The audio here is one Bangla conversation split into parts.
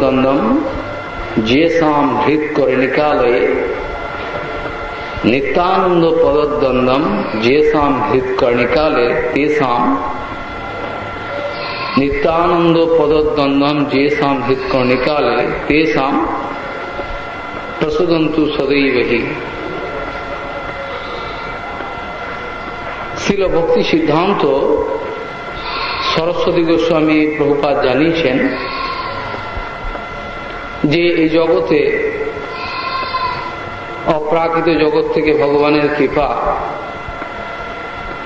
દંડમ જે સામ ઢીક કરી નિકાલે નિત્યાનંદ પદદંડમ જે સામ ઢીક કરી નિકાલે તે સામ નિત્યાનંદ પદદંડમ જે સામ ઢીક કરી નિકાલે તે સામ প্রসুদন্তু সদৈবহি শিল ভক্তি সিদ্ধান্ত সরস্বতী গোস্বামী প্রভুপাত জানিয়েছেন যে এই জগতে অপ্রাকৃত জগৎ থেকে ভগবানের কৃপা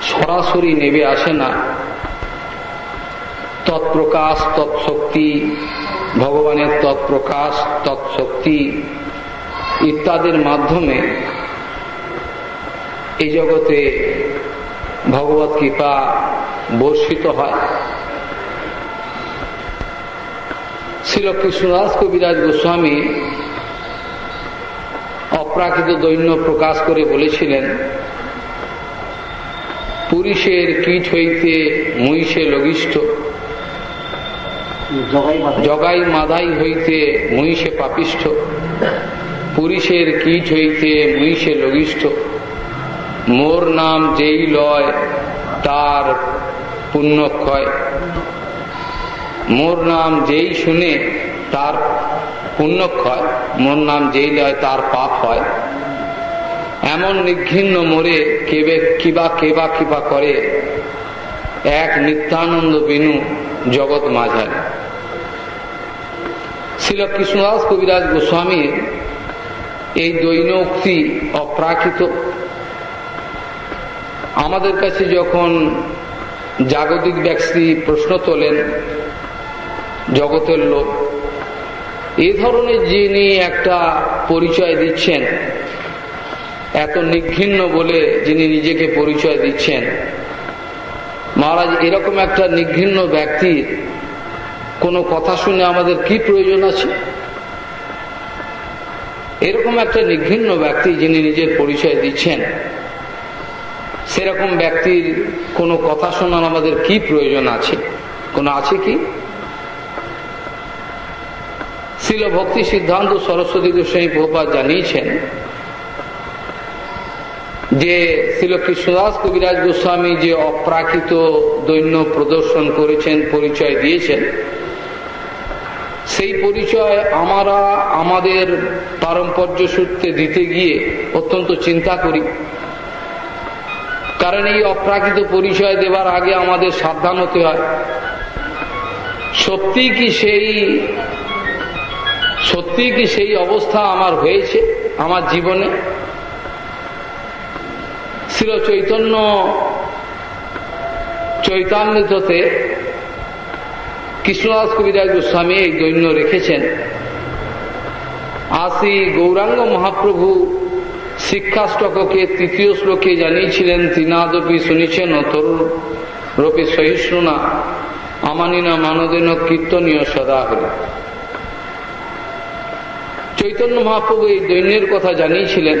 সরাসরি নেবে আসে না, তৎপ্রকাশ তৎশক্তি, ভগবানের তৎপ্রকাশ তৎশক্তি ইত্যাদির মাধ্যমে এই জগতে ভগবত কৃপা বর্ষিত হয়। শিল কৃষ্ণদাস কবিরাজ গোস্বামী অপ্রাকৃত দৈন্য প্রকাশ করে বলেছিলেন পুরুষের কীট হইতে মহিষে লঘিষ্ঠ জগাই মাদাই। হইতে মহিষে পাপিষ্ঠ পুরুষের কীট হইতে মহিষে লঘিষ্ঠ। মোর নাম যেই লয় তার পুণ্যক্ষয় মোর নাম যেই শুনে তার পুণ্যক্ষয়, মোর নাম যেই লয় তার পাপ হয়। এমন নিঘিন্ন মোরে কেবে কিবা কেবা কিবা করে এক নিত্যানন্দ বিনু জগৎ মাঝায় শিল কৃষ্ণদাস কবিরাজ গোস্বামীর এই দৈন উক্তি অপ্রাকৃত। আমাদের কাছে যখন জাগতিক ব্যক্তি প্রশ্ন তোলেন জগতের লোক। এ ধরনের যিনি একটা পরিচয় দিচ্ছেন, এত নিঘৃণ্য বলে যিনি নিজেকে পরিচয় দিচ্ছেন, মহারাজ, এরকম একটা নিঘৃণ্য ব্যক্তির কোনো কথা শুনে আমাদের কি প্রয়োজন আছে? এরকম একটা নিঘৃণ্য ব্যক্তি যিনি নিজের পরিচয় দিচ্ছেন, সেরকম ব্যক্তির কোনো কথা শোনার আমাদের কি প্রয়োজন আছে? কোনো আছে কি? শিল ভক্তি সিদ্ধান্ত সরস্বতী গোস্বামী প্রপাত জানিয়েছেন যে শিল কৃষ্ণদাস কবিরাজ গোস্বামী যে অপ্রাকৃত দৈন্য প্রদর্শন করেছেন, পরিচয় দিয়েছেন, সেই পরিচয় আমরা আমাদের পারম্পর্য সূত্রে দিতে গিয়ে অত্যন্ত চিন্তা করি। কারণ এই অপ্রাকৃত পরিচয় দেবার আগে আমাদের সাবধান হতে হয়। সত্যি কি সেই সত্যি কি সেই অবস্থা আমার হয়েছে আমার জীবনে? ছিল চৈতন্য চৈতান্বিততে কৃষ্ণদাস কবিরাজ গোস্বামী এই দৈন্য রেখেছেন। আসি গৌরাঙ্গ মহাপ্রভু শিক্ষাষ্টককে তৃতীয় শ্লোকে জানিয়েছিলেন তিনাদপি শুনেছেন তরুণ রূপে সহিষ্ণুনা, আমানিনা মানদেন কীর্তনীয় সদা হল চৈতন্য মহাপ্রভু এই দৈন্যের কথা জানিয়েছিলেন।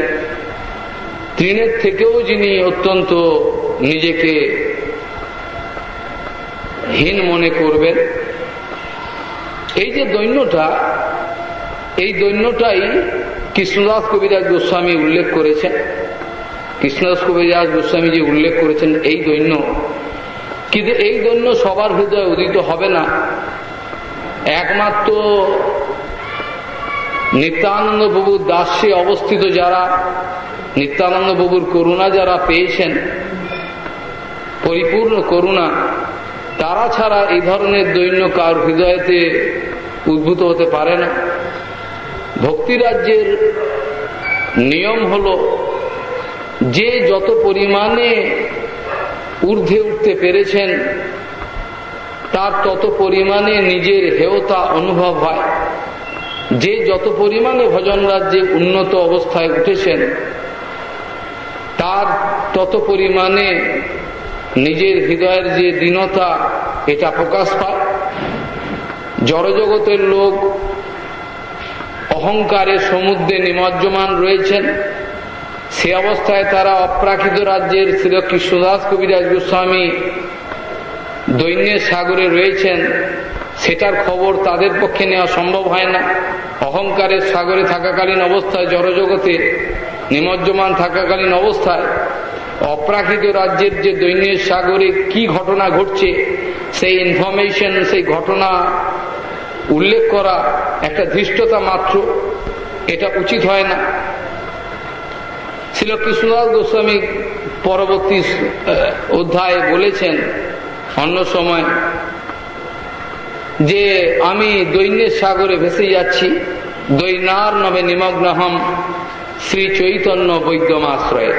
তৃণের থেকেও যিনি অত্যন্ত নিজেকে হীন মনে করবেন, এই যে দৈন্যটা, এই দৈন্যটাই কৃষ্ণদাস কবিরাজ গোস্বামী উল্লেখ করেছেন। কৃষ্ণদাস কবিরাজ গোস্বামী যে উল্লেখ করেছেন এই দৈন্য, কিন্তু এই দৈন্য সবার হৃদয়ে উদিত হবে না। একমাত্র নিত্যানন্দ বাবুর দাস্যে অবস্থিত যারা, নিত্যানন্দ বাবুর করুণা যারা পেয়েছেন, পরিপূর্ণ করুণা, তারা ছাড়া এই ধরনের দৈন্য কার হৃদয়তে উদ্ভূত হতে পারে না। ভক্তিরাজ্যের নিয়ম হল, যে যত পরিমাণে ঊর্ধ্বে উঠতে পেরেছেন, তার তত পরিমাণে নিজের হেয়তা অনুভব হয়। যে যত পরিমাণে ভজন রাজ্যে উন্নত অবস্থায় উঠেছেন, তার তত পরিমাণে নিজের হৃদয়ের যে দীনতা, এটা প্রকাশ পায়। জড়জগতের লোক অহংকারে সমুদ্রে নিমজ্জমান রয়েছেন। সে অবস্থায় তারা অপ্রাকৃত রাজ্যের শ্রী কৃষ্ণদাস কবিরাজ গোস্বামী দৈন্যের সাগরে রয়েছেন। সেটার খবর তাদের পক্ষে নেওয়া সম্ভব হয় না। অহংকারের সাগরে থাকাকালীন অবস্থায়, জড়জগতে নিমজ্জমান থাকাকালীন অবস্থায় অপ্রাকৃত রাজ্যের যে দৈন্যের সাগরে কি ঘটনা ঘটছে, সেই ইনফরমেশন সেই ঘটনা উল্লেখ করা একটা ধৃষ্টতা মাত্র। এটা উচিত হয় না। ছিল কৃষ্ণদাস গোস্বামী পরবর্তী অধ্যায়ে বলেছেন, অন্য সময় যে আমি দৈন্যের সাগরে ভেসে যাচ্ছি দৈনার নবে নিমগ্ন হম শ্রী চৈতন্য বৈদ্যমাশ্রয়ে।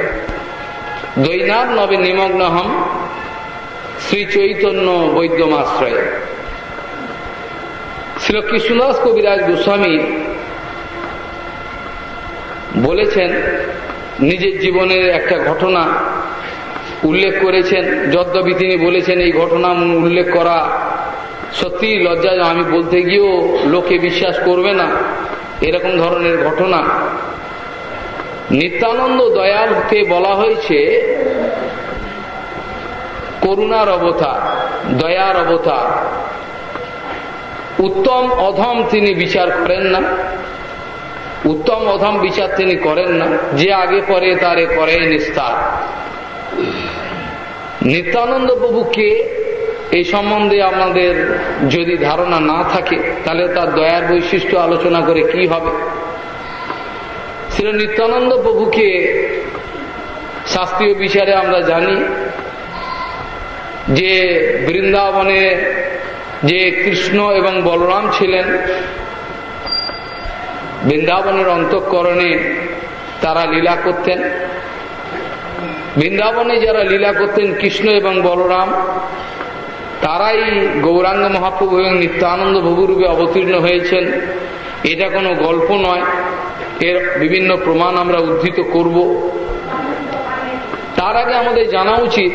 দৈনার নবে নিমগ্ন হম শ্রী চৈতন্য বৈদ্যমাশ্রয়ে। শ্রী কৃষ্ণদাস কবিরাজ গোস্বামী বলেছেন, নিজের জীবনের একটা ঘটনা উল্লেখ করেছেন, যদ্যপি তিনি বলেছেন, এই ঘটনা উল্লেখ করা সত্যি লজ্জা, আমি বলতে গিয়েও লোকে বিশ্বাস করবে না। এরকম ধরনের ঘটনা। নিত্যানন্দ দয়ালকে বলা হয়েছে, করুণার অবতার, দয়ার অবতার। উত্তম অধম তিনি বিচার করেন না। উত্তম অধম বিচার তিনি করেন না। যে আগে পরে তারে করে নিস্তার নিত্যানন্দ প্রভুকে এই সম্বন্ধে আমাদের যদি ধারণা না থাকে, তাহলে তার দয়ার বৈশিষ্ট্য আলোচনা করে কি হবে? শ্রী নিত্যানন্দ প্রভুকে শাস্ত্রীয় বিচারে আমরা জানি যে বৃন্দাবনে যে কৃষ্ণ এবং বলরাম ছিলেন, বৃন্দাবনের অন্তঃকরণে তারা লীলা করতেন। বৃন্দাবনে যারা লীলা করতেন কৃষ্ণ এবং বলরাম তারাই গৌরাঙ্গ মহাপ্রভু এবং নিত্যানন্দ প্রভুরূপে অবতীর্ণ হয়েছেন। এটা কোনো গল্প নয়। এর বিভিন্ন প্রমাণ আমরা উদ্ধৃত করব। তার আগে আমাদের জানা উচিত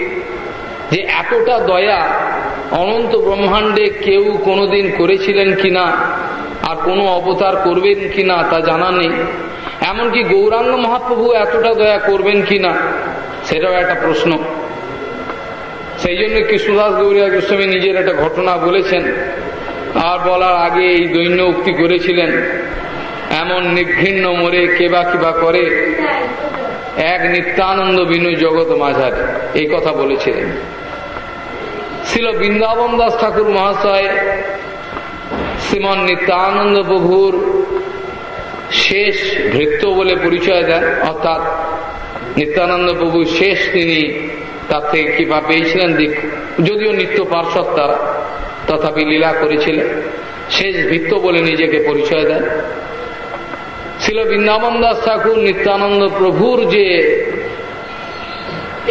যে এতটা দয়া অনন্ত ব্রহ্মাণ্ডে কেউ কোনোদিন করেছিলেন কিনা, আর কোনো অবতার করবেন কিনা তা জানা নেই। এমনকি গৌরাঙ্গ মহাপ্রভু এতটা দয়া করবেন কিনা, সেটাও একটা প্রশ্ন। সেই জন্য কৃষ্ণদাস গৌরিয়া গোস্বামী নিজের একটা ঘটনা বলেছেন। আর বলার আগে এই দৈন্য উক্তি করেছিলেন। এমন নিঘৃণ্য মোরে কেবা কিবা করে, এক নিত্যানন্দ বিনু জগৎ মাঝার, এই কথা বলেছিলেন। ছিল বৃন্দাবন দাস ঠাকুর মহাশয়, শ্রীমন নিত্যানন্দ প্রভুর শেষ ভৃত্য বলে পরিচয় দেন, অর্থাৎ নিত্যানন্দ প্রভু শেষ তিনি তার থেকে কৃপা পেয়েছিলেন যদিও নিত্য পার্শ্বদ তারা তথাপি লীলা করেছিলেন। শেষ ভিত্ত বলে নিজেকে পরিচয় দেন। ছিল বৃন্দাবন দাস ঠাকুর নিত্যানন্দ প্রভুর যে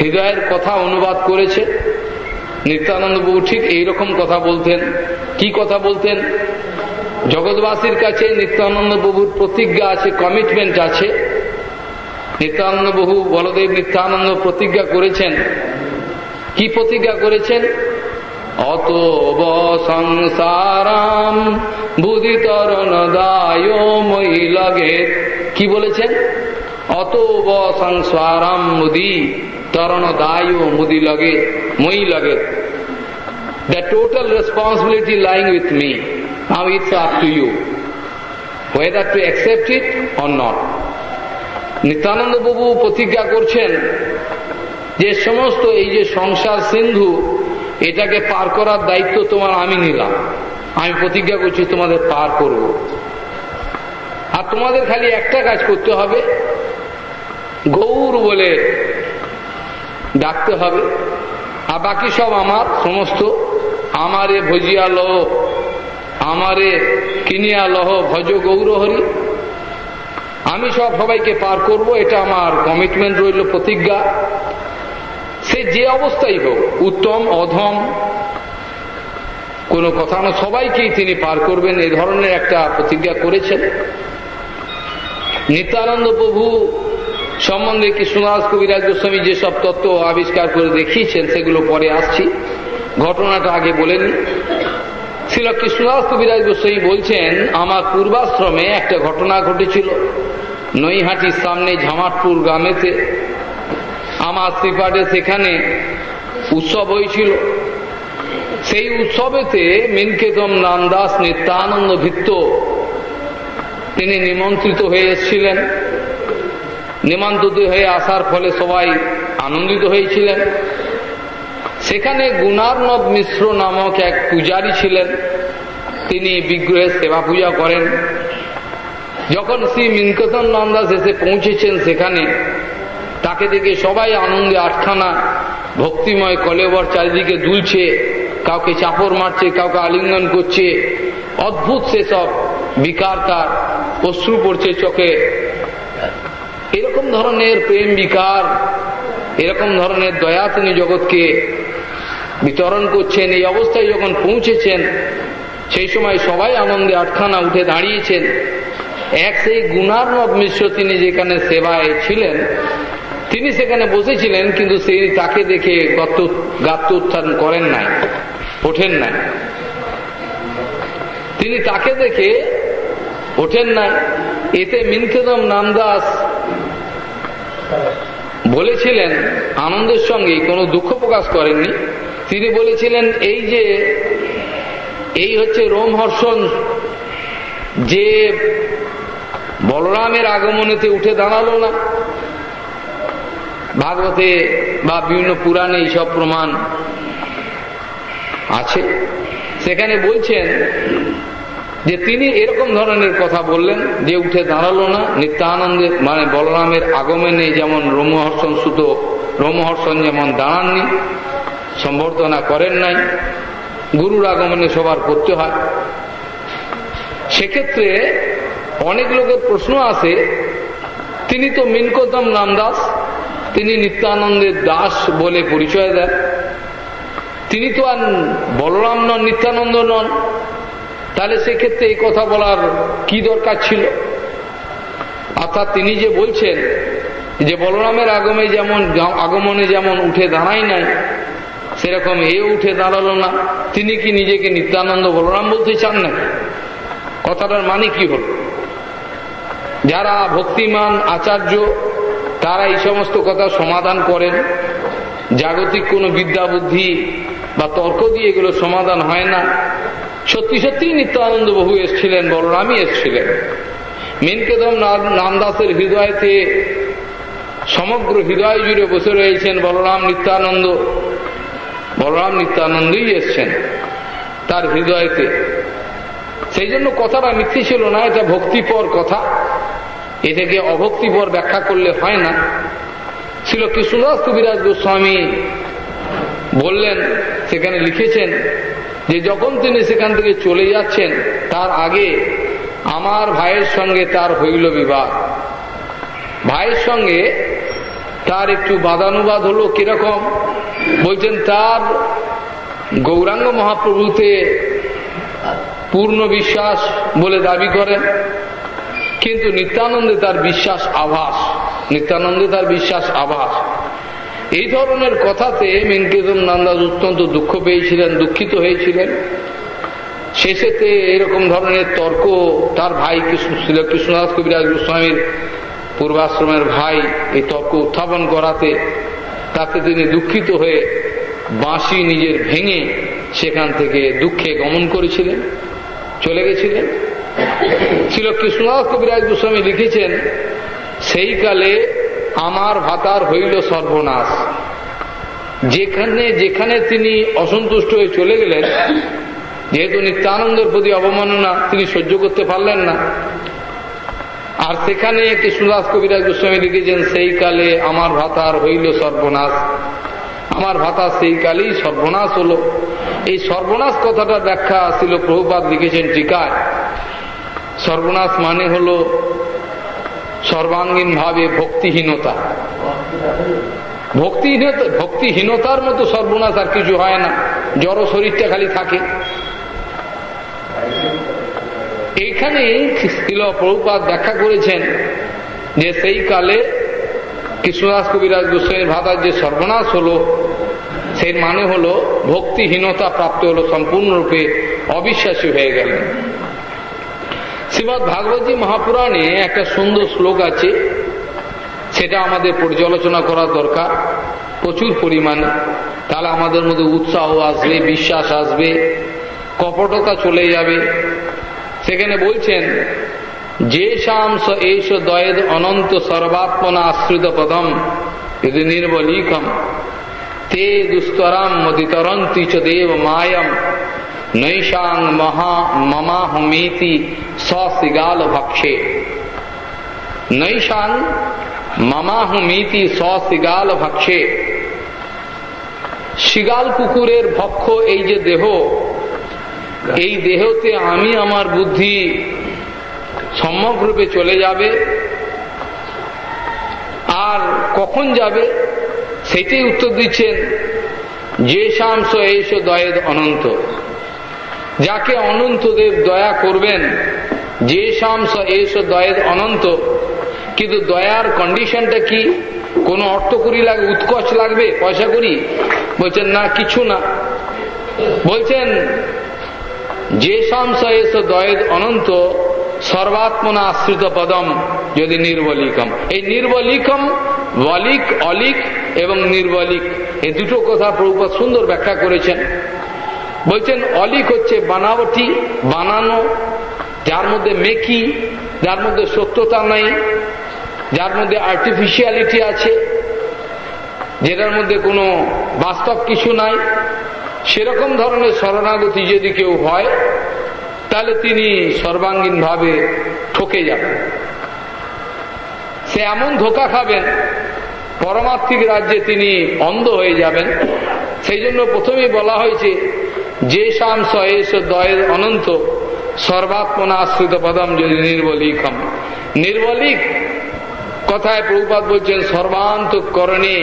হৃদয়ের কথা অনুবাদ করেছে, নিত্যানন্দ প্রভু ঠিক এইরকম কথা বলতেন। কি কথা বলতেন? জগৎবাসীর কাছে নিত্যানন্দ প্রভুর প্রতিজ্ঞা আছে কমিটমেন্ট আছে। নিত্যানন্দ বহু বলদেব নিত্যানন্দ প্রতিজ্ঞা করেছেন। কি প্রতিজ্ঞা করেছেন অত সংসারাম বুধি তরণ দায় মই লগে কি বলেছেন অত সংসারাম মুদি তরণ দায় মুদি লগে মই লগে The total responsibility lying with me. Now it's up to you. Whether to accept it or not. Nityananda বাবু প্রতিজ্ঞা করছেন যে সমস্ত এই যে সংসার সিন্ধু, এটাকে পার করার দায়িত্ব তোমার আমি নিলাম। আমি প্রতিজ্ঞা করছি তোমাদের পার করব। আর তোমাদের খালি একটা কাজ করতে হবে, গৌর বলে ডাকতে হবে, আর বাকি সব আমার, সমস্ত আমারে ভজিয়া লহ, আমারে কিনিয়া লহ, ভজ গৌর হরি। আমি সব সবাইকে পার করব, এটা আমার কমিটমেন্ট রইল, প্রতিজ্ঞা। সে যে অবস্থাই হোক, উত্তম, অধম, কোনো কথা না, সবাইকেই তিনি পার করবেন, এই ধরনের একটা প্রতিজ্ঞা করেছেন। নিত্যানন্দ প্রভু সম্বন্ধে কৃষ্ণদাস কবিরাজ গোস্বামী যেসব তত্ত্ব আবিষ্কার করে দেখিয়েছেন, সেগুলো পরে আসছি। ঘটনাটা আগে বলেনি। ছিল কৃষ্ণদাস কবিরাজ গোস্বামী বলছেন, আমার পূর্বাশ্রমে একটা ঘটনা ঘটেছিল। নৈহাটির সামনে ঝামাটপুর গ্রামেতে। আমার শ্রীপাঠে সেখানে উৎসব হয়েছিল। সেই উৎসবেতে মিনকেতম নামদাস নিত্যানন্দ ভিত্ত তিনি নিমন্ত্রিত হয়ে এসেছিলেন। নিমন্ত্রিত হয়ে আসার ফলে সবাই আনন্দিত হয়েছিলেন। সেখানে গুণার্ণব মিশ্র নামক এক পূজারী ছিলেন। তিনি বিগ্রহের সেবা পূজা করেন। যখন শ্রী মিনকেতন নন্দাস এসে পৌঁছেছেন সেখানে তাকে দেখে সবাই আনন্দে আটখানা ভক্তিময় কলেবর চারিদিকে দুলছে, কাউকে চাপড় মারছে, কাউকে আলিঙ্গন করছে। অদ্ভুত সেসব বিকার তার অশ্রু পড়ছে চোখে। এরকম ধরনের প্রেম বিকার, এরকম ধরনের দয়া তিনি জগৎকে বিতরণ করছেন, এই অবস্থায় যখন পৌঁছেছেন, সেই সময় সবাই আনন্দে আটখানা উঠে দাঁড়িয়েছেন। এক সেই গুণার্ণব মিশ্র তিনি যেখানে সেবায় ছিলেন তিনি সেখানে বসেছিলেন, কিন্তু সেই তাকে দেখে গত গাত্র উত্থান করেন নাই, ওঠেন নাই। তিনি তাকে দেখে ওঠেন নাই। এতে মিনকেদম নামদাস বলেছিলেন, আনন্দের সঙ্গে কোনো দুঃখ প্রকাশ করেননি। তিনি বলেছিলেন, এই যে, এই হচ্ছে রোমহর্ষণ যে বলরামের আগমনেতে উঠে দাঁড়াল না ভাগবতে বা বিভিন্ন পুরাণে এইসব প্রমাণ আছে। সেখানে বলছেন যে তিনি এরকম ধরনের কথা বললেন যে উঠে দাঁড়াল না, নিত্যানন্দের মানে বলরামের আগমনে যেমন রোমহর্ষণ সুত, রোমহর্ষণ যেমন দাঁড়াননি, সম্বর্ধনা করেন নাই, গুরুর আগমনে সবার করতে হয় সেক্ষেত্রে অনেক লোকের প্রশ্ন আছে, তিনি তো মিনকতম নামদাস তিনি নিত্যানন্দের দাস বলে পরিচয় দেন। তিনি তো আর বলরাম নন, নিত্যানন্দ নন। তাহলে সেক্ষেত্রে এই কথা বলার কি দরকার ছিল? অর্থাৎ তিনি যে বলছেন যে বলরামের আগমে যেমন আগমনে যেমন উঠে দাঁড়াই নাই, সেরকম এ উঠে দাঁড়াল না। তিনি কি নিজেকে নিত্যানন্দ বলরাম বলতে চান না কথাটার মানে কি হল? যারা ভক্তিমান আচার্য তারা এই সমস্ত কথা সমাধান করেন। জাগতিক কোনো বিদ্যা বুদ্ধি বা তর্ক দিয়ে এগুলো সমাধান হয় না। সত্যি সত্যি নিত্যানন্দ বহু এসছিলেন, বলরামই এসছিলেন। মিনকেদম নামদাসের হৃদয়তে সমগ্র হৃদয় জুড়ে বসে রয়েছেন বলরাম নিত্যানন্দ। বলরাম নিত্যানন্দই এসছেন তার হৃদয়তে। সেই জন্য কথাটা মিথ্যে ছিল না, এটা ভক্তিপর কথা। এটাকে অভক্তিপর ব্যাখ্যা করলে হয় না। ছিল কৃষ্ণদাস কবিরাজ গোস্বামী বললেন, সেখানে লিখেছেন যে, যখন তিনি সেখান থেকে চলে যাচ্ছেন, তার আগে আমার ভাইয়ের সঙ্গে তার হইল বিবাহ। ভাইয়ের সঙ্গে তার একটু বাদানুবাদ হলো কীরকম? বলছেন, তার গৌরাঙ্গ মহাপ্রভুতে পূর্ণ বিশ্বাস বলে দাবি করেন। কিন্তু নিত্যানন্দে তার বিশ্বাস আভাস, নিত্যানন্দে তার বিশ্বাস আভাস। এই ধরনের কথাতে মিনকেতন নন্দাস অত্যন্ত দুঃখ পেয়েছিলেন, দুঃখিত হয়েছিলেন। শেষেতে এরকম ধরনের তর্ক তার ভাই কৃষ্ণ ছিল কৃষ্ণদাস কবিরাজ গোস্বামীর পূর্বাশ্রমের ভাই এই তর্ক উত্থাপন করাতে, তাতে তিনি দুঃখিত হয়ে বাঁশি নিজের ভেঙে সেখান থেকে দুঃখে গমন করেছিলেন, চলে গেছিলেন। ছিল কৃষ্ণদাস কবিরাজ গোস্বামী লিখেছেন, সেই কালে আমার ভাতার হইল সর্বনাশ। যেখানে যেখানে তিনি অসন্তুষ্ট হয়ে চলে গেলেন, যেহেতু নিত্যানন্দের প্রতি অবমাননা, তিনি সহ্য করতে পারলেন না। আর সেখানে কৃষ্ণদাস কবিরাজ গোস্বামী লিখেছেন, সেই কালে আমার ভাতার হইল সর্বনাশ। আমার ভাতা সেই কালেই সর্বনাশ হলো। এই সর্বনাশ কথাটা ব্যাখ্যা ছিল প্রভুপাত লিখেছেন টিকায়। সর্বনাশ মানে হল সর্বাঙ্গীন ভাবে ভক্তিহীনতা। ভক্তিহীনতা, ভক্তিহীনতার মতো সর্বনাশ আর কিছু হয় না। জড় শরীরটা খালি থাকে। এইখানে ছিল প্রভুপাত ব্যাখ্যা করেছেন যে সেই কালে কৃষ্ণদাস কবিরাজ গোস্বামীর ভাতার যে সর্বনাশ হলো, সেই মানে হলো ভক্তিহীনতা প্রাপ্ত হলো, সম্পূর্ণরূপে অবিশ্বাসী হয়ে গেলেন। শ্রীমৎ ভাগবতী মহাপুরাণে একটা সুন্দর শ্লোক আছে। সেটা আমাদের পর্যালোচনা করা দরকার। প্রচুর পরিমাণে। তাহলে আমাদের মধ্যে উৎসাহ আসবে, বিশ্বাস আসবে, কপটতা চলে যাবে। সেখানে বলছেন যে শামস এইস দয়েদ অনন্ত সর্বাত্মনা আশ্রিত পদম যদি নির্বলিকম। তে দুস্তরাম মদিতরন্তি চ দেব মায়ম। নৈশাং মহা মমাহমিতি সিগাল ভক্ষে নৈশাং মমাহমিতি সিগাল ভক্ষে শিগাল কুকুরের ভক্ষ এই যে দেহ, এই দেহতে আমি আমার বুদ্ধি সম্যক রূপে চলে যাবে, আর কখন যাবে সেটাই উত্তর দিচ্ছেন যে শাংস এইস দয়েদ অনন্ত। যাকে অনন্ত দেব দয়া করবেন যে শাংস এইস দয়েদ অনন্ত, কিন্তু দয়ার কন্ডিশনটা কি? কোনো অর্থ করি লাগবে উৎকর্ষ লাগবে? পয়সা করি? বলছেন, না, কিছু না। বলছেন, যে শাংস এস দয়েদ অনন্ত, সর্বাত্মনা আশ্রিত পদম, যদি নির্বলিকম। এই নির্বলিকম, বলিক, অলিক এবং নির্বলিক, এই দুটো কথা প্রভুপদ সুন্দর ব্যাখ্যা করেছেন। বলছেন, অলিক হচ্ছে বানাবটি, বানানো যার মধ্যে মেকি, যার মধ্যে সত্যতা নাই, যার মধ্যে আর্টিফিশিয়ালিটি আছে, যেটার মধ্যে কোনো বাস্তব কিছু নাই, সেরকম ধরনের শরণাগতি যদি কেউ হয়, তাহলে তিনি সর্বাঙ্গীন ভাবে ঠকে যাবেন। সে এমন ধোকা খাবেন পরমার্থিক রাজ্যে তিনি অন্ধ হয়ে যাবেন। সেই জন্য প্রথমেই বলা হয়েছে, যে শাম সয়েস দয়ের অনন্ত সর্বাত্মনা আশ্রিত পদম যদি নির্বলিকম। নির্বলিক কথায় প্রভুপাত বলছেন, সর্বান্তকরণে,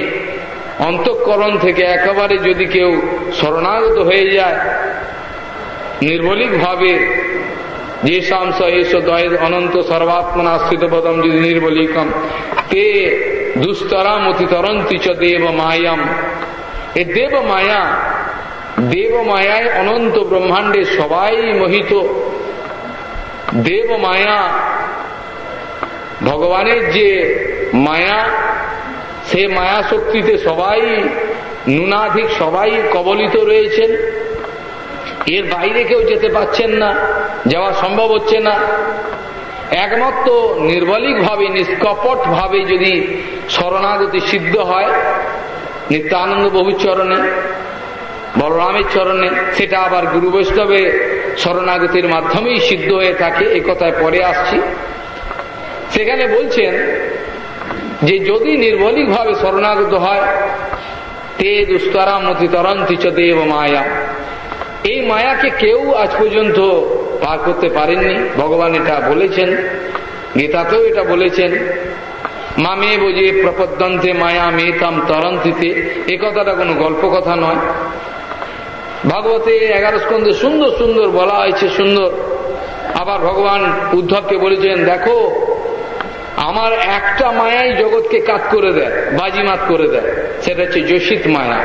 অন্তঃকরণ থেকে একেবারে যদি কেউ শরণাগত হয়ে যায় নির্বলিক ভাবে যে শামস, এস দয়েদ অনন্ত সর্বাত্মনা আশ্রিত পদম যদি নির্বলিকম, তে দুস্তরাম অতি তরন্তি চ দেব মায়াম। এ দেব মায়া, দেব মায়ায় অনন্ত ব্রহ্মাণ্ডে সবাই মোহিত। দেব মায়া। ভগবানের যে মায়া, সে মায়া শক্তিতে সবাই, নুনাধিক সবাই কবলিত রয়েছেন। এর বাইরে কেউ যেতে পাচ্ছেন না, যাওয়া সম্ভব হচ্ছে না। একমাত্র নির্বলিক ভাবে নিষ্কপট ভাবে যদি শরণাগতি সিদ্ধ হয়, নিত্যানন্দ বহুর চরণে, বলরামের চরণে, সেটা আবার গুরু বৈষ্ণবে শরণাগতির মাধ্যমেই সিদ্ধ হয়ে থাকে এ কথায় পরে আসছি। সেখানে বলছেন যে, যদি নির্বলিক ভাবে শরণাগত হয়, তে দুস্তরা মতি তরন্তিচ দেব মায়া। এই মায়াকে কেউ আজ পর্যন্ত পার করতে পারেননি। ভগবান এটা বলেছেন, গীতাতেও এটা বলেছেন। মামে বোঝে প্রপদ্যন্তে মায়া মেতাম তরন্তিতে। এ কথাটা কোনো গল্প কথা নয়। ভাগবতে এগারো স্কন্ধে সুন্দর সুন্দর বলা হয়েছে, সুন্দর। আবার ভগবান উদ্ধবকে বলেছেন, দেখো, আমার একটা মায়াই জগৎকে কাত করে দেয়, বাজিমাত করে দেয়। সেটা হচ্ছে যোশিত মায়া।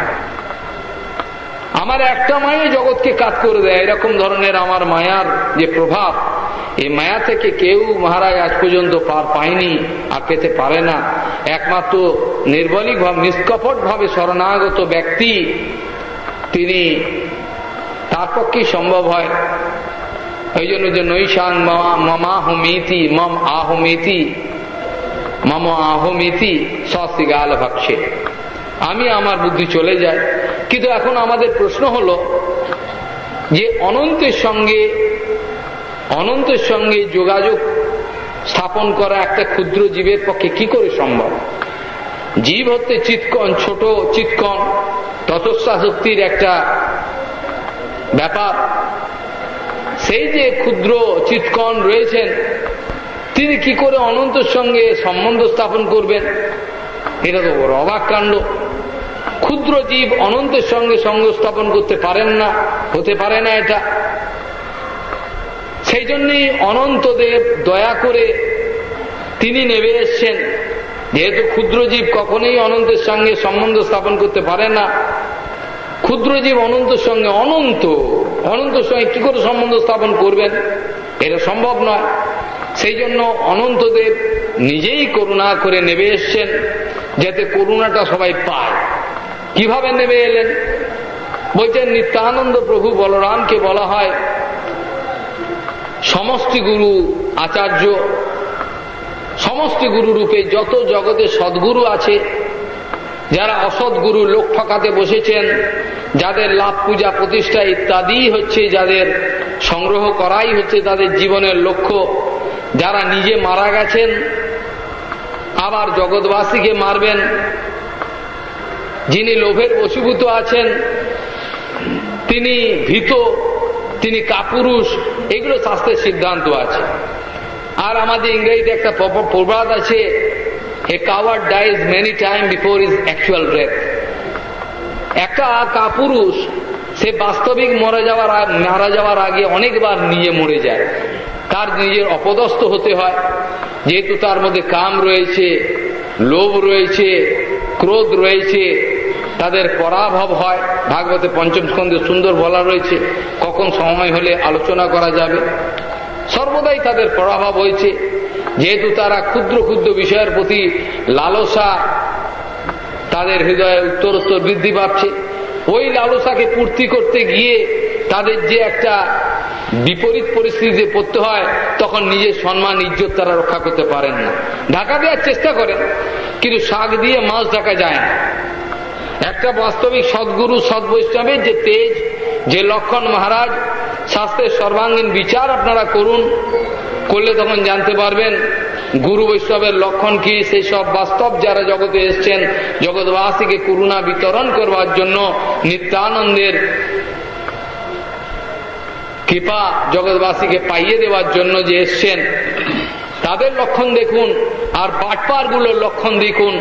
আমার একটা মায়াই জগৎকে কাত করে দেয়। এরকম ধরনের আমার মায়ার যে প্রভাব, এই মায়া থেকে কেউ মহারাজ আজ পর্যন্ত পার পায়নি, আর পেতে পারে না। একমাত্র নির্বলিক নিষ্কপট ভাবে শরণাগত ব্যক্তি, তিনি তার পক্ষেই সম্ভব হয়। ওই জন্য যে নৈশাং মমাহমিতি, মম আহমিতি মম আহমিতি সসিগাল ভক্ষে। আমি আমার বুদ্ধি চলে যায়। কিন্তু এখন আমাদের প্রশ্ন হলো যে অনন্তের সঙ্গে অনন্তের সঙ্গে যোগাযোগ স্থাপন করা একটা ক্ষুদ্র জীবের পক্ষে কি করে সম্ভব? জীব হচ্ছে চিৎকন, ছোট চিৎকন ততস্যা শক্তির একটা ব্যাপার। সেই যে ক্ষুদ্র চিৎকন রয়েছেন, তিনি কি করে অনন্তের সঙ্গে সম্বন্ধ স্থাপন করবেন? এটা তো বড় অবাক কাণ্ড। ক্ষুদ্র জীব অনন্তের সঙ্গে সঙ্গ স্থাপন করতে পারেন না, হতে পারে না এটা। সেই জন্যই অনন্তদেব দয়া করে তিনি নেমে এসছেন। যেহেতু ক্ষুদ্র জীব কখনোই অনন্তের সঙ্গে সম্বন্ধ স্থাপন করতে পারে না ক্ষুদ্র জীব অনন্তের সঙ্গে অনন্ত, অনন্তর সঙ্গে কি করে সম্বন্ধ স্থাপন করবেন? এটা সম্ভব নয়। সেই জন্য অনন্তদেব নিজেই করুণা করে নেমে এসছেন, যাতে করুণাটা সবাই পায়। কীভাবে নেমে এলেন? বলছেন, নিত্যানন্দ প্রভু বলরামকে বলা হয় সমষ্টি গুরু আচার্য সমষ্টি গুরু রূপে যত জগতে সদ্গুরু আছে যারা অসৎগুরু লোক ঠকাতে বসেছেন, যাদের লাভ পূজা প্রতিষ্ঠা ইত্যাদি হচ্ছে যাদের সংগ্রহ করাই হচ্ছে তাদের জীবনের লক্ষ্য, যারা নিজে মারা গেছেন, আবার জগৎবাসীকে মারবেন, যিনি লোভের বসীভূত আছেন, তিনি ভীত, তিনি কাপুরুষ, এগুলো শাস্ত্রের সিদ্ধান্ত আছে। আর আমাদের ইংরেজিতে একটা প্রবাদ আছে a coward dies many time before is actual death একটা কাপুরুষ, সে বাস্তবিক মরে যাওয়ার মারা যাওয়ার আগে অনেকবার নিজে মরে যায়। তার নিজের অপদস্থ হতে হয়। যেহেতু তার মধ্যে কাম রয়েছে, লোভ রয়েছে, ক্রোধ রয়েছে, তাদের পরাভব হয়। ভাগবতে পঞ্চম স্কন্ধে সুন্দর বলা রয়েছে, কখন সময় হলে আলোচনা করা যাবে। সর্বদাই তাদের পরাভাব হয়েছে। যেহেতু তারা ক্ষুদ্র ক্ষুদ্র বিষয়ের প্রতি লালসা, তাদের হৃদয়ে উত্তরোত্তর বৃদ্ধি পাচ্ছে, ওই লালসাকে পূর্তি করতে গিয়ে তাদের যে একটা বিপরীত পরিস্থিতিতে পড়তে হয়, তখন নিজের সম্মান, ইজ্জত তারা রক্ষা করতে পারেন না। ঢাকা দেওয়ার চেষ্টা করেন, কিন্তু শাক দিয়ে মাছ ঢাকা যায় না। একটা বাস্তবিক সদ্গুরু, সদ্বৈষ্ণবের যে তেজ, যে লক্ষণ মহারাজ, শাস্ত্রের সর্বাঙ্গীন বিচার আপনারা করুন করলে তখন জানতে পারবেন গুরু বৈষ্ণবের লক্ষণ কি, সেই সব বাস্তব যারা জগতে এসছেন, জগৎবাসীকে করুণা বিতরণ করবার জন্য নিত্যানন্দের কৃপা জগৎবাসীকে পাইয়ে দেওয়ার জন্য যে এসছেন, তাদের লক্ষণ দেখুন আর বাটপারগুলোর লক্ষণ দেখুন।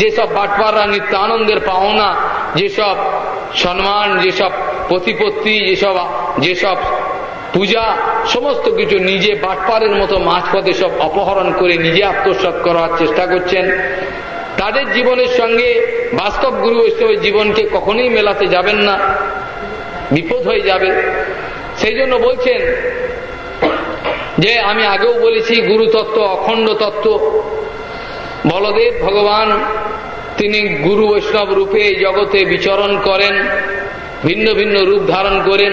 যেসব বাটপাররা নিত্যানন্দের পাওনা, যেসব সম্মান, যেসব প্রতিপত্তি, যেসব যেসব পূজা, সমস্ত কিছু নিজে বাটপারের মতো মাঝপথে সব অপহরণ করে নিজে আত্মসাত করার চেষ্টা করছেন। তাদের জীবনের সঙ্গে বাস্তব গুরু বৈষ্ণবের জীবনকে কখনোই মেলাতে যাবেন না, বিপদ হয়ে যাবে। সেই জন্য বলছেন যে, আমি আগেও বলেছি, গুরু তত্ত্ব অখণ্ড তত্ত্ব। বলদেব ভগবান, তিনি গুরু বৈষ্ণব রূপে জগতে বিচরণ করেন, ভিন্ন ভিন্ন রূপ ধারণ করেন।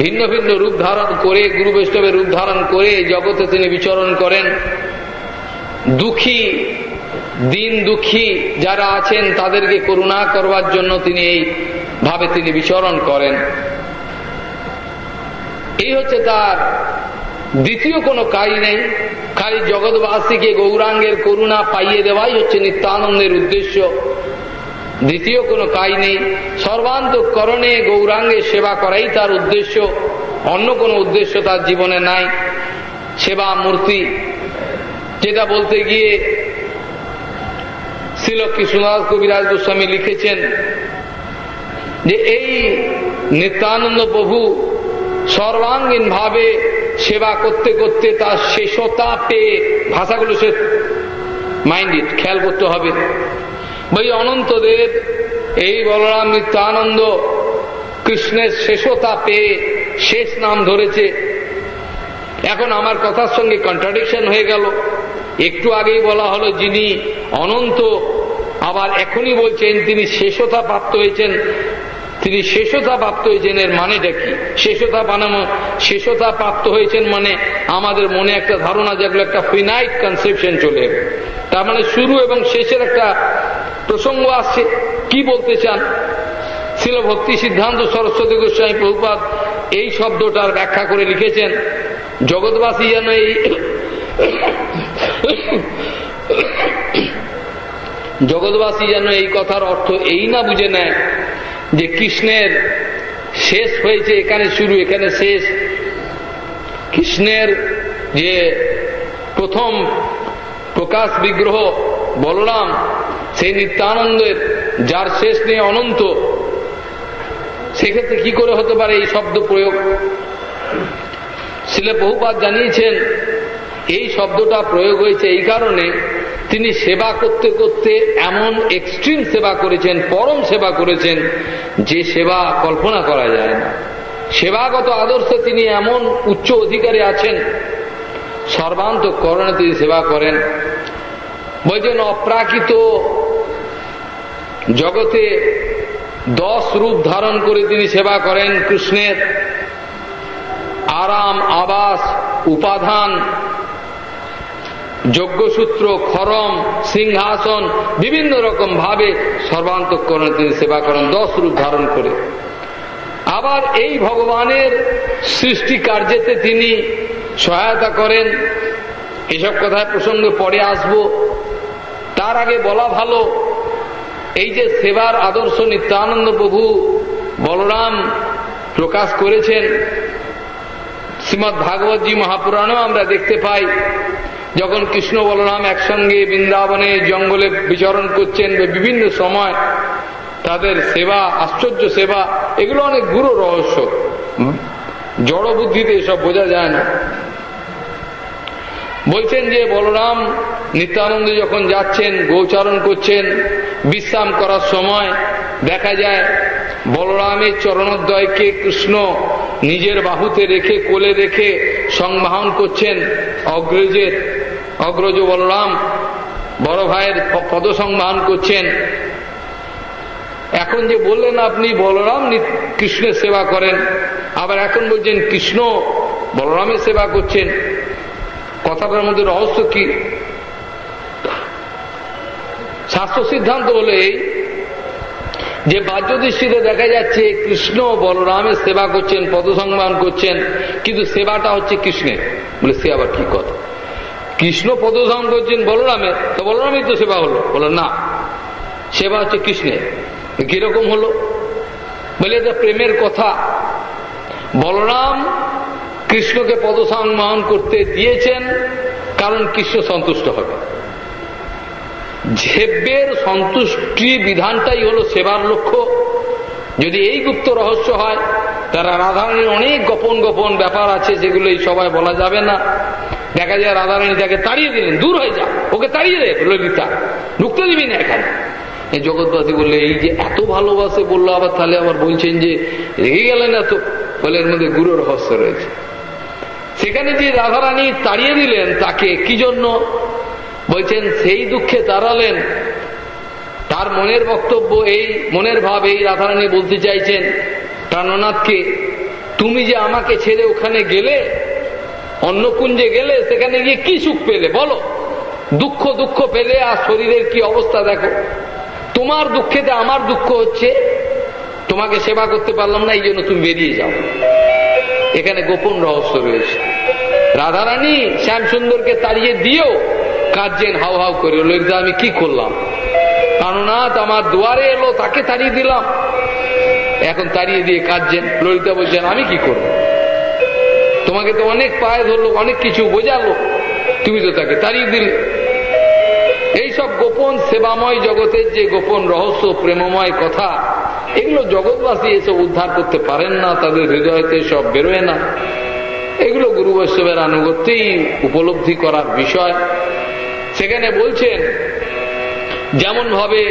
ভিন্ন ভিন্ন রূপ ধারণ করে, গুরু বৈষ্ণবের রূপ ধারণ করে জগতে তিনি বিচরণ করেন। দুঃখী, দিন দুঃখী যারা আছেন, তাদেরকে করুণা করবার জন্য তিনি এই ভাবে তিনি বিচরণ করেন। এই হচ্ছে তার দ্বিতীয় কোনো কাজ নেই। খালি জগৎবাসীকে গৌরাঙ্গের করুণা পাইয়ে দেওয়াই হচ্ছে নিত্যানন্দের উদ্দেশ্য। দ্বিতীয় কোনো কাজ নেই। সর্বান্তকরণে গৌরাঙ্গে সেবা করাই তার উদ্দেশ্য। অন্য কোনো উদ্দেশ্য তার জীবনে নাই। সেবা মূর্তি, যেটা বলতে গিয়ে শিল কৃষ্ণদাস কবিরাজ গোস্বামী লিখেছেন যে, এই নিত্যানন্দ প্রভু সর্বাঙ্গীন ভাবে সেবা করতে করতে তার শেষতা পেয়ে ভাষাগুলো সে মাইন্ডেড খেয়াল করতে হবে। বই অনন্তদেব এই বলরাম নিত্যানন্দ কৃষ্ণের শেষতা পেয়ে শেষ নাম ধরেছে। এখন আমার কথার সঙ্গে কন্ট্রাডিকশন হয়ে গেল। একটু আগেই বলা হলো, যিনি অনন্ত, আবার এখনই বলছেন তিনি শেষতা প্রাপ্ত হয়েছেন। তিনি শেষতা প্রাপ্ত হয়েছেন এর মানেটা কি? শেষতা বানানো শেষতা প্রাপ্ত হয়েছেন মানে আমাদের মনে একটা ধারণা যেগুলো একটা ফিনাইট কনসেপশন চলে তার মানে শুরু এবং শেষের একটা প্রসঙ্গ আসছে। কি বলতে চান? ছিল ভক্তি সিদ্ধান্ত সরস্বতী গোস্বামী প্রভুপাত এই শব্দটার ব্যাখ্যা করে লিখেছেন, জগৎবাসী যেন এই জগৎবাসী যেন এই কথার অর্থ এই না বুঝে নেয় যে কৃষ্ণের শেষ হয়েছে, এখানে শুরু, এখানে শেষ। কৃষ্ণের যে প্রথম প্রকাশ বিগ্রহ বলরাম সেই নিত্যানন্দের, যার শেষ নেই অনন্ত, সেক্ষেত্রে কি করে হতে পারে এই শব্দ প্রয়োগ? শিলে বহুপাত জানিয়েছেন, এই শব্দটা প্রয়োগ হয়েছে এই কারণে তিনি সেবা করতে করতে এমন এক্সট্রিম সেবা করেছেন, পরম সেবা করেছেন, যে সেবা কল্পনা করা যায় না। সেবাগত আদর্শে তিনি এমন উচ্চ অধিকারে আছেন সর্বান্ত করণে তিনি সেবা করেন। বলছেন অপ্রাকৃত জগতে দশ রূপ ধারণ করে তিনি সেবা করেন কৃষ্ণের। আরাম, আবাস, উপাধান, যজ্ঞসূত্র, খরম, সিংহাসন, বিভিন্ন রকম ভাবে সর্বান্তকরণে তিনি সেবা করেন, দশ রূপ ধারণ করে। আবার এই ভগবানের সৃষ্টি কার্যেতে তিনি সহায়তা করেন। এসব কথায় প্রসঙ্গে পরে আসব। তার আগে বলা ভালো এই যে সেবার আদর্শ নিত্যানন্দ প্রভু বলরাম প্রকাশ করেছেন শ্রীমৎ ভাগবতী মহাপুরাণেও আমরা দেখতে পাই যখন কৃষ্ণ বলরাম একসঙ্গে বৃন্দাবনে জঙ্গলে বিচরণ করছেন বিভিন্ন সময় তাদের সেবা আশ্চর্য সেবা এগুলো অনেক গুরু রহস্য। জড় বুদ্ধিতে এসব বোঝা যায় না। বলছেন যে বলরাম নিত্যানন্দ যখন যাচ্ছেন, গোচারণ করছেন, বিশ্রাম করার সময় দেখা যায় বলরামের চরণোদ্দয়কে কৃষ্ণ নিজের বাহুতে রেখে, কোলে রেখে সংবাহন করছেন অগ্রজের, অগ্রজ বলরাম। বড় ভাইয়ের পদ সংবাহন করছেন। এখন যে বললেন আপনি, বলরাম কৃষ্ণের সেবা করেন। আবার এখন বলছেন কৃষ্ণ বলরামের সেবা করছেন। কথাটার মধ্যে রহস্য কি? শাস্ত্র সিদ্ধান্ত হলো এই যে বাহ্য দৃষ্টিতে দেখা যাচ্ছে কৃষ্ণ বলরামের সেবা করছেন পদসংবান করছেন, কিন্তু সেবাটা হচ্ছে কৃষ্ণের। বলে, সে আবার কি কথা? কৃষ্ণ পদসংবান করছেন বলরামের, তো বলরামের তো সেবা হলো। বলো, না, সেবা হচ্ছে কৃষ্ণের। কীরকম হলো? বলে, এটা প্রেমের কথা। বলরাম কৃষ্ণকে পদসংবহন করতে দিয়েছেন, কারণ কৃষ্ণ সন্তুষ্ট হবে। ঝেব্যের সন্তুষ্টি বিধানটাই হলো সেবার লক্ষ্য। যদি এই গুপ্ত রহস্য হয়, তারা রাধারানীর অনেক গোপন গোপন ব্যাপার আছে, যেগুলো এই সবাই বলা যাবে না। দেখা যায় রাধারানী তাকে তাড়িয়ে দিলেন, দূর হয়ে যা, ওকে তাড়িয়ে দে, ললিতা, ঢুকতে দিবি না এখানে। জগৎবাসী বললে, এই যে এত ভালোবাসে বলল, আবার তাহলে আবার বলছেন যে, রেগে গেলেন এত বলে এর মধ্যে গুরু রহস্য রয়েছে। সেখানে যে রাধারানী তাড়িয়ে দিলেন তাকে, কি জন্য? বলছেন, সেই দুঃখে তাড়ালেন তার মনের বক্তব্য এই, মনের ভাব এই রাধারানী বলতে চাইছেন, প্রাণনাথকে, তুমি যে আমাকে ছেড়ে ওখানে গেলে, অন্নকুঞ্জে গেলে, সেখানে গিয়ে কি সুখ পেলে? বলো। দুঃখ দুঃখ পেলে আর শরীরের কি অবস্থা দেখো। তোমার দুঃখেতে আমার দুঃখ হচ্ছে। তোমাকে সেবা করতে পারলাম না, এই জন্য তুমি বেরিয়ে যাও। এখানে গোপন রহস্য রয়েছে। রাধারানী শ্যাম সুন্দরকে তাড়িয়ে দিয়েও কাঁদছেন হাউ হাউ করে ললিতা আমি কি করলাম? কারণাথ আমার দুয়ারে এলো, তাকে তাড়িয়ে দিলাম। এখন তাড়িয়ে দিয়ে কাঁদছেন। ললিতা বলছেন, আমি কি করব? তোমাকে তো অনেক পায়ে ধরলো, অনেক কিছু বোঝালো। তুমি তো তাকে তাড়িয়ে দিলে। এইসব গোপন সেবাময় জগতের যে গোপন রহস্য, প্রেমময় কথা এগুলো জগৎবাসী এসব উদ্ধার করতে পারেন না, তাদের হৃদয়তে সব বেরোয় না। এগুলো গুরু বৈষ্ণবের আনুগত্যেই উপলব্ধি করার বিষয়। সেখানে বলছেন যেমন ভাবে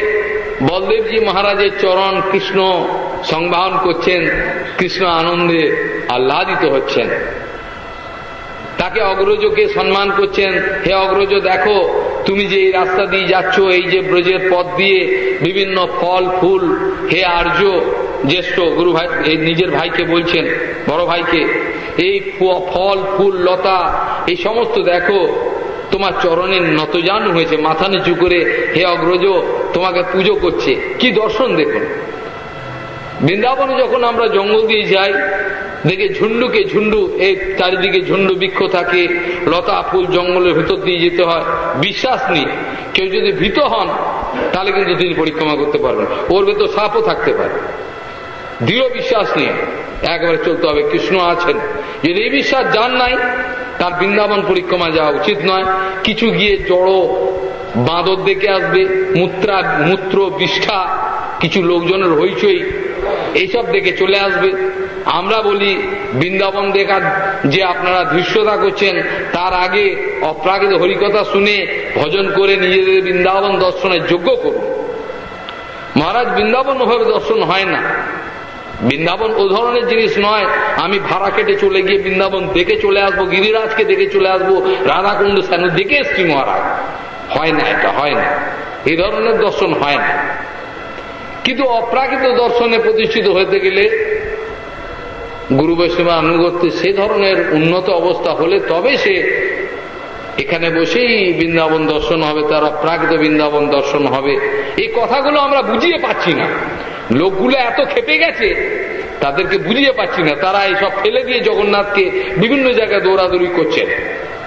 বলদেবজি মহারাজের চরণ কৃষ্ণ সংবাহন করছেন, কৃষ্ণ আনন্দে আহ্লাদিত হচ্ছেন। তাকে অগ্রজকে সম্মান করছেন, হে অগ্রজ দেখো তুমি যে এই রাস্তা দিয়ে যাচ্ছ, এই যে ব্রজের পথ দিয়ে বিভিন্ন ফল, ফুল, হে আর্য জ্যেষ্ঠ গুরু ভাই নিজের ভাইকে বলছেন, বড় ভাইকে, এই ফল, ফুল, লতা, এই সমস্ত দেখো, তোমার চরণের নতজানু হয়েছে, মাথা নিচু করে হে অগ্রজ, তোমাকে পুজো করছে। কি দর্শন দেখুন। বৃন্দাবনে যখন আমরা জঙ্গল দিয়ে যাই দেখে ঝুন্ডুকে ঝুন্ডু এই চারিদিকে ঝুন্ডু বৃক্ষ থাকে, লতা ফুল জঙ্গলের ভিতর দিয়ে যেতে হয়। বিশ্বাস নেই, কেউ যদি ভীত হন, তাহলে কিন্তু তিনি পরিক্রমা করতে পারবেন। ওর ভেতর সাপও থাকতে পারে। দৃঢ় বিশ্বাস নেই, একবারে চলতে হবে। কৃষ্ণ আছেন। যদি এই বিশ্বাস যান নাই, তার বৃন্দাবন পরিক্রমা যাওয়া উচিত নয়। কিছু গিয়ে জড়ো বাঁদর দেখে আসবে, মূত্রা, মূত্র বিষ্ঠা কিছু লোকজনের হইচই এইসব দেখে চলে আসবে। আমরা বলি, বৃন্দাবন দেখার যে আপনারা ধৃষ্টতা করছেন, তার আগে অপ্রাকৃত হরিকথা শুনে ভজন করে নিজেদের বৃন্দাবন দর্শনের যোগ্য করুন। মহারাজ, বৃন্দাবন ওভাবে দর্শন হয় না। বৃন্দাবন ও ধরনের জিনিস নয়। আমি ভাড়া কেটে চলে গিয়ে বৃন্দাবন দেখে চলে আসব, গিরিরাজকে দেখে চলে আসব, রাধাকুণ্ড স্থান দেখে এসছি মহারাজ। হয় না, এটা হয় না। এই ধরনের দর্শন হয় না। কিন্তু অপ্রাকৃত দর্শনে প্রতিষ্ঠিত হতে গেলে গুরু বৈষ্ণবা আনুগত্যে সে ধরনের উন্নত অবস্থা হলে তবে সে এখানে বসেই বৃন্দাবন দর্শন হবে, তার অপ্রাকৃত বৃন্দাবন দর্শন হবে। এই কথাগুলো আমরা বুঝিয়ে পাচ্ছি না। লোকগুলো এত খেপে গেছে, তাদেরকে বুঝিয়ে পাচ্ছি না। তারা এইসব ফেলে দিয়ে জগন্নাথকে বিভিন্ন জায়গায় দৌড়াদৌড়ি করছেন।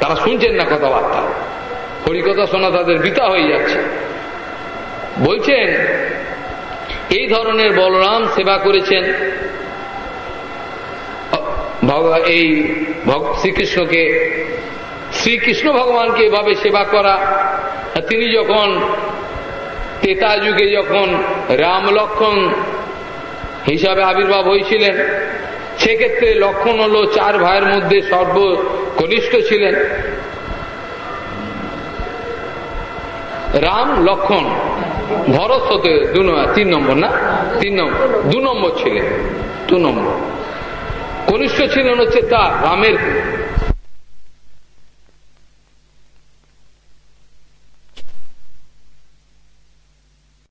তারা শুনছেন না কথাবার্তা। হরিকথা শোনা তাদের বিতা হয়ে যাচ্ছে। বলছেন এই ধরনের বলরাম সেবা করেছেন। এই শ্রীকৃষ্ণকে, শ্রীকৃষ্ণ ভগবানকে এভাবে সেবা করা। তিনি যখন তেতা যুগে যখন রাম লক্ষণ হিসাবে আবির্ভাব হয়েছিলেন, সেক্ষেত্রে লক্ষণ হল চার ভাইয়ের মধ্যে সর্বকনিষ্ঠ ছিলেন। রাম লক্ষণ ভরত সতে তিন নম্বর না? তিন নম্বর। দু নম্বর ছিলেন দু নম্বর। কনিষ্ঠ ছিলেন হচ্ছে তার রামের